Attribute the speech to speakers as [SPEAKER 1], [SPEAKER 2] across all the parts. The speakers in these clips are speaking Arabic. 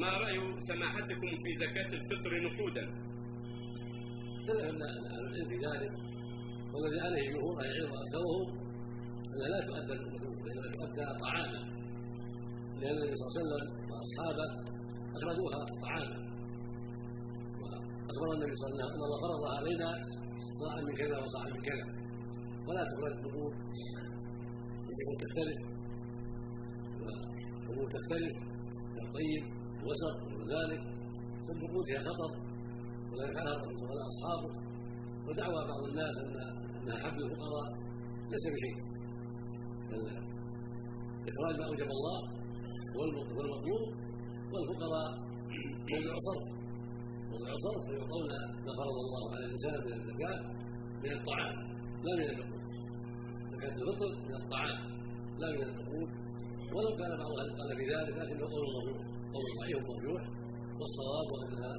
[SPEAKER 1] ما رأي سماحتكم في زكاة الفطر نقودا؟
[SPEAKER 2] اختلف العلم في ذلك والذي عليه جمهور أهل العلم وأكثرهم أنها لا تؤدى انما تؤدى طعاما. لأن النبي صلى الله عليه وسلم وأصحابه أخرجوها طعاما. وأخبر النبي صلى الله عليه وسلم أن الله فرض علينا صاعا من كذا وصاعا من كذا. ولا تخرج النقود النقود تختلف. والنقود تختلف. كالطيب الوسط وغير ذلك فالنقود فيها خطر ولا يفعلها ولا أصحابه ودعوى بعض الناس أن انها حبل الفقراء ليس بشيء. بل إخراج ما أوجب الله هو المطلوب والفقراء موضع صرف. موضع صرف فيعطون ما فرض الله على الإنسان من الزكاة من الطعام لا من النقود. زكاة الفطر من الطعام لا من النقود. ولو كان بعض أهل قال في ذلك لكنه قول مرجوح قول ضعيف مرجوح والصواب أنها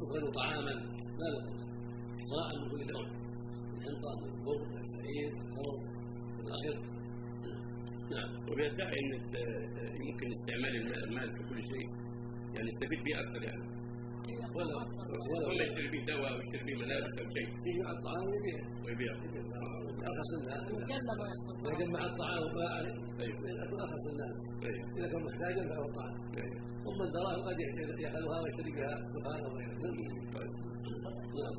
[SPEAKER 2] تخرج طعاما لا نقود صاع من كل نوع الحنطه من البر من الشعير من التمر من الآخر نعم.
[SPEAKER 1] وبيدعي إن يمكن استعمال المال في كل شيء. يعني يستفيد به أكثر يعني.
[SPEAKER 2] ولا
[SPEAKER 1] ولا به دواء أو يشتري به ملابس أو شيء.
[SPEAKER 2] يجمع الطعام ويبيع.
[SPEAKER 1] ويبيع.
[SPEAKER 2] ارخص الناس. إذا جمع الطعام
[SPEAKER 1] أيوه
[SPEAKER 2] يكون ارخص الناس.
[SPEAKER 1] أيوه
[SPEAKER 2] إذا كان محتاجا فله الطعام
[SPEAKER 1] أيوه
[SPEAKER 2] ثم الدراهم قد يأخذها ويشتري بها سبحانه وغيره
[SPEAKER 1] طيب.
[SPEAKER 2] نعم.